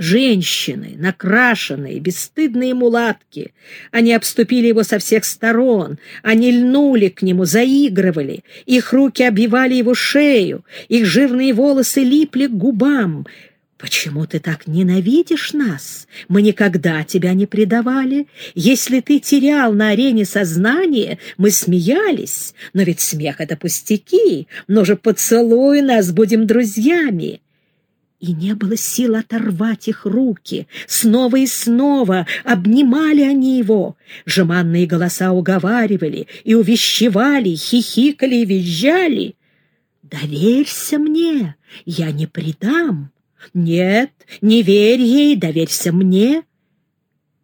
Женщины, накрашенные, бесстыдные мулатки. Они обступили его со всех сторон, они льнули к нему, заигрывали, их руки обвивали его шею, их жирные волосы липли к губам. «Почему ты так ненавидишь нас? Мы никогда тебя не предавали. Если ты терял на арене сознание, мы смеялись. Но ведь смех — это пустяки. Но же поцелуй нас, будем друзьями». И не было сил оторвать их руки. Снова и снова обнимали они его. Жеманные голоса уговаривали и увещевали, хихикали и визжали. «Доверься мне, я не предам. Нет, не верь ей, доверься мне».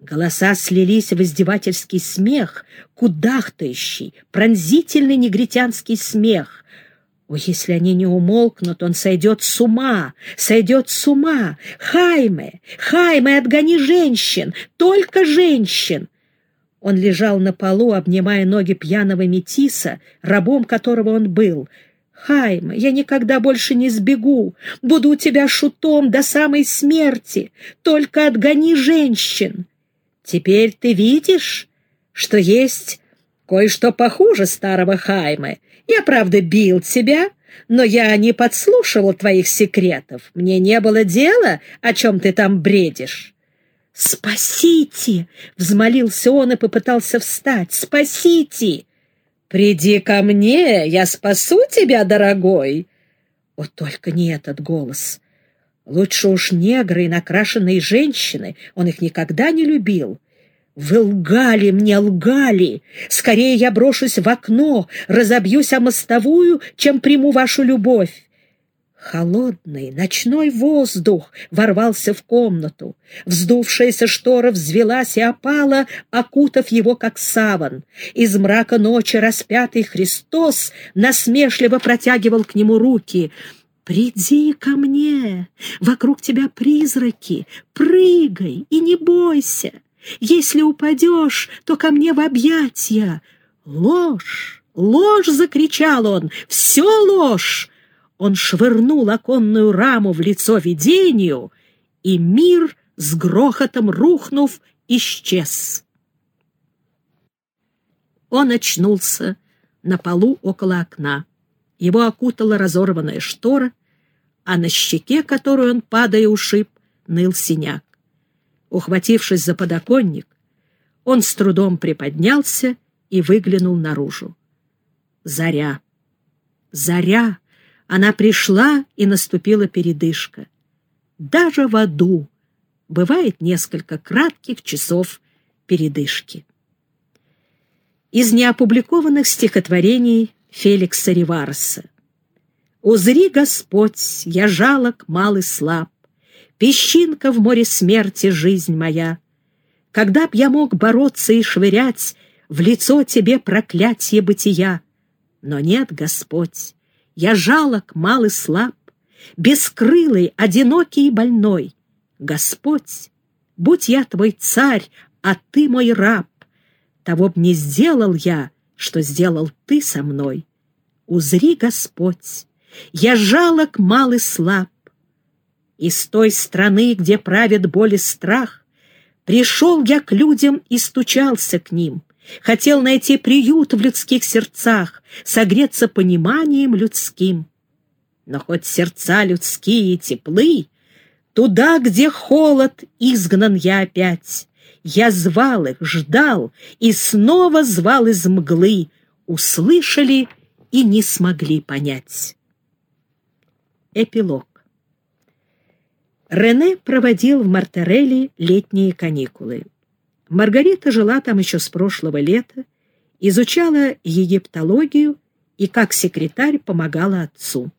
Голоса слились в издевательский смех, кудахтающий, пронзительный негритянский смех, о, если они не умолкнут, он сойдет с ума, сойдет с ума. Хайме, Хайме, отгони женщин, только женщин. Он лежал на полу, обнимая ноги пьяного метиса, рабом которого он был. «Хайме, я никогда больше не сбегу, буду у тебя шутом до самой смерти, только отгони женщин. Теперь ты видишь, что есть кое-что похуже старого Хайме, я, правда, бил тебя, но я не подслушивал твоих секретов. Мне не было дела, о чем ты там бредишь. «Спасите!» — взмолился он и попытался встать. «Спасите!» «Приди ко мне, я спасу тебя, дорогой!» Вот только не этот голос. Лучше уж негры и накрашенные женщины, он их никогда не любил. Вы лгали мне, лгали. Скорее я брошусь в окно, разобьюсь о мостовую, чем приму вашу любовь. Холодный ночной воздух ворвался в комнату. Вздувшаяся штора взвелась и опала, окутав его, как саван. Из мрака ночи распятый Христос насмешливо протягивал к нему руки. «Приди ко мне! Вокруг тебя призраки! Прыгай и не бойся!» Если упадешь, то ко мне в объятья. Ложь, ложь, закричал он, все ложь. Он швырнул оконную раму в лицо видению, и мир, с грохотом рухнув, исчез. Он очнулся на полу около окна. Его окутала разорванная штора, а на щеке, которую он, падая, ушиб, ныл синяк. Ухватившись за подоконник, он с трудом приподнялся и выглянул наружу. Заря. Заря. Она пришла, и наступила передышка. Даже в аду бывает несколько кратких часов передышки. Из неопубликованных стихотворений Феликса Риварса. «Узри, Господь, я жалок, малый слаб, Песчинка в море смерти, жизнь моя. Когда б я мог бороться и швырять В лицо тебе проклятие бытия? Но нет, Господь, я жалок, мал и слаб, Бескрылый, одинокий и больной. Господь, будь я твой царь, а ты мой раб, Того б не сделал я, что сделал ты со мной. Узри, Господь, я жалок, мал и слаб, из той страны, где правит боль и страх, Пришел я к людям и стучался к ним, Хотел найти приют в людских сердцах, Согреться пониманием людским. Но хоть сердца людские теплы, Туда, где холод, изгнан я опять. Я звал их, ждал, и снова звал из мглы, Услышали и не смогли понять. Эпилог Рене проводил в Мартерелли летние каникулы. Маргарита жила там еще с прошлого лета, изучала египтологию и как секретарь помогала отцу.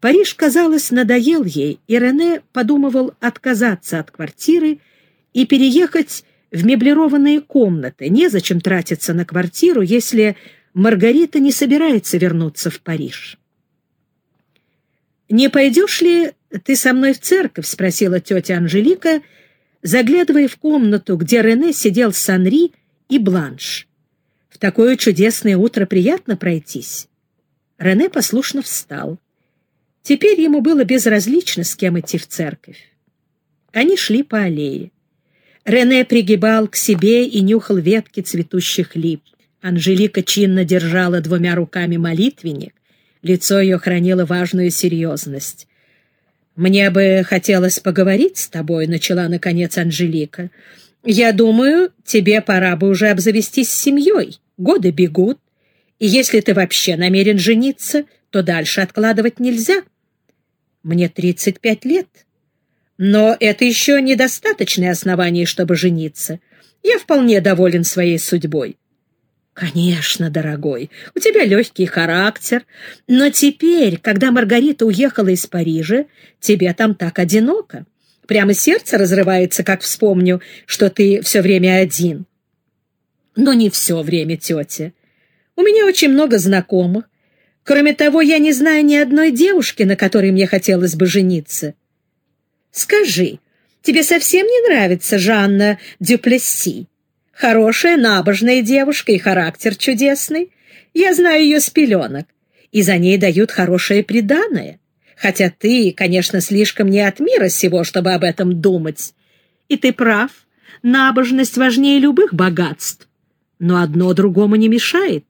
Париж, казалось, надоел ей, и Рене подумывал отказаться от квартиры и переехать в меблированные комнаты. Незачем тратиться на квартиру, если Маргарита не собирается вернуться в Париж. «Не пойдешь ли ты со мной в церковь?» — спросила тетя Анжелика, заглядывая в комнату, где Рене сидел с Анри и Бланш. «В такое чудесное утро приятно пройтись». Рене послушно встал. Теперь ему было безразлично, с кем идти в церковь. Они шли по аллее. Рене пригибал к себе и нюхал ветки цветущих лип. Анжелика чинно держала двумя руками молитвенник. Лицо ее хранило важную серьезность. «Мне бы хотелось поговорить с тобой», — начала, наконец, Анжелика. «Я думаю, тебе пора бы уже обзавестись семьей. Годы бегут. И если ты вообще намерен жениться, то дальше откладывать нельзя. Мне 35 лет. Но это еще недостаточное основание, чтобы жениться. Я вполне доволен своей судьбой. «Конечно, дорогой, у тебя легкий характер, но теперь, когда Маргарита уехала из Парижа, тебе там так одиноко. Прямо сердце разрывается, как вспомню, что ты все время один». «Но не все время, тетя. У меня очень много знакомых. Кроме того, я не знаю ни одной девушки, на которой мне хотелось бы жениться. Скажи, тебе совсем не нравится Жанна Дюплесси?» Хорошая, набожная девушка и характер чудесный. Я знаю ее с пеленок. И за ней дают хорошее приданое. Хотя ты, конечно, слишком не от мира сего, чтобы об этом думать. И ты прав. Набожность важнее любых богатств. Но одно другому не мешает.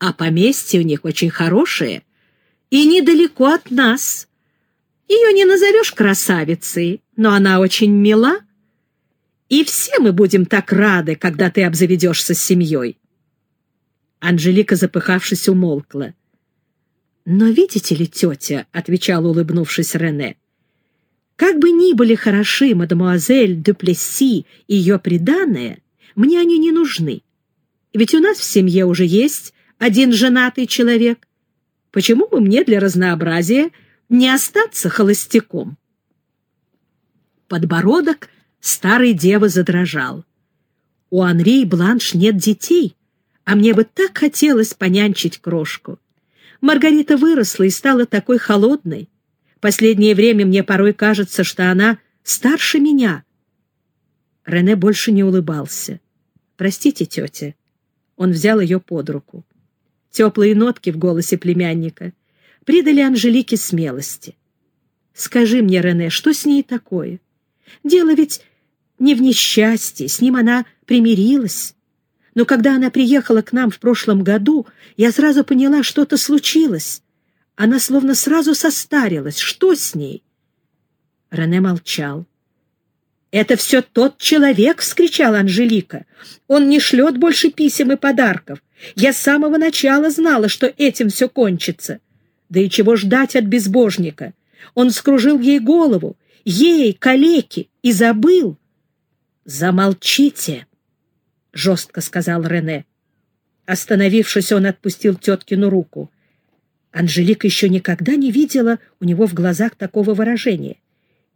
А поместье у них очень хорошее. И недалеко от нас. Ее не назовешь красавицей, но она очень мила и все мы будем так рады, когда ты обзаведешься с семьей. Анжелика, запыхавшись, умолкла. «Но видите ли, тетя», — отвечал, улыбнувшись Рене, «как бы ни были хороши мадемуазель де Плесси и ее приданное, мне они не нужны. Ведь у нас в семье уже есть один женатый человек. Почему бы мне для разнообразия не остаться холостяком?» Подбородок Старый дева задрожал. У Анри и Бланш нет детей, а мне бы так хотелось понянчить крошку. Маргарита выросла и стала такой холодной. Последнее время мне порой кажется, что она старше меня. Рене больше не улыбался. «Простите, тетя». Он взял ее под руку. Теплые нотки в голосе племянника придали Анжелике смелости. «Скажи мне, Рене, что с ней такое? Дело ведь не в несчастье, с ним она примирилась. Но когда она приехала к нам в прошлом году, я сразу поняла, что-то случилось. Она словно сразу состарилась. Что с ней? Рене молчал. «Это все тот человек!» — вскричала Анжелика. «Он не шлет больше писем и подарков. Я с самого начала знала, что этим все кончится. Да и чего ждать от безбожника? Он скружил ей голову, ей, калеки, и забыл, «Замолчите!» — жестко сказал Рене. Остановившись, он отпустил теткину руку. Анжелика еще никогда не видела у него в глазах такого выражения.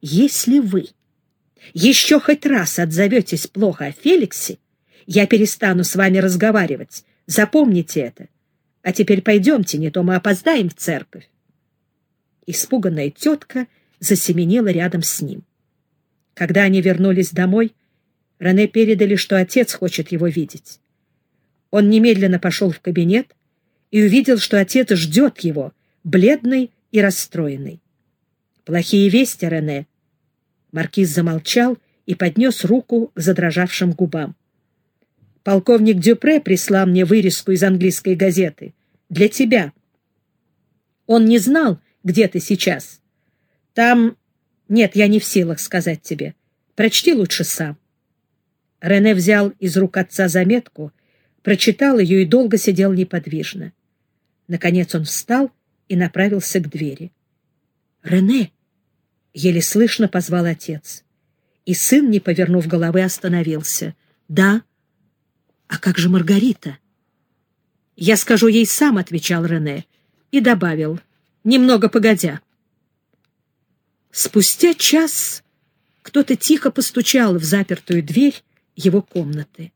«Если вы еще хоть раз отзоветесь плохо о Феликсе, я перестану с вами разговаривать. Запомните это. А теперь пойдемте, не то мы опоздаем в церковь». Испуганная тетка засеменила рядом с ним. Когда они вернулись домой, Рене передали, что отец хочет его видеть. Он немедленно пошел в кабинет и увидел, что отец ждет его, бледный и расстроенный. «Плохие вести, Рене!» Маркиз замолчал и поднес руку к задрожавшим губам. «Полковник Дюпре прислал мне вырезку из английской газеты. Для тебя. Он не знал, где ты сейчас. Там... Нет, я не в силах сказать тебе. Прочти лучше сам». Рене взял из рук отца заметку, прочитал ее и долго сидел неподвижно. Наконец он встал и направился к двери. «Рене!» — еле слышно позвал отец. И сын, не повернув головы, остановился. «Да? А как же Маргарита?» «Я скажу ей сам», — отвечал Рене, и добавил, немного погодя. Спустя час кто-то тихо постучал в запертую дверь, его комнаты.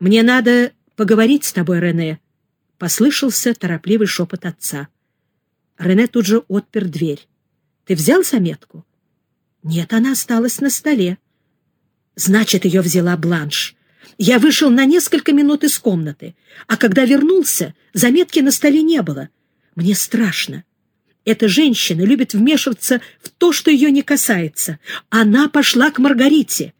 «Мне надо поговорить с тобой, Рене», — послышался торопливый шепот отца. Рене тут же отпер дверь. «Ты взял заметку?» «Нет, она осталась на столе». «Значит, ее взяла Бланш. Я вышел на несколько минут из комнаты, а когда вернулся, заметки на столе не было. Мне страшно. Эта женщина любит вмешиваться в то, что ее не касается. Она пошла к Маргарите.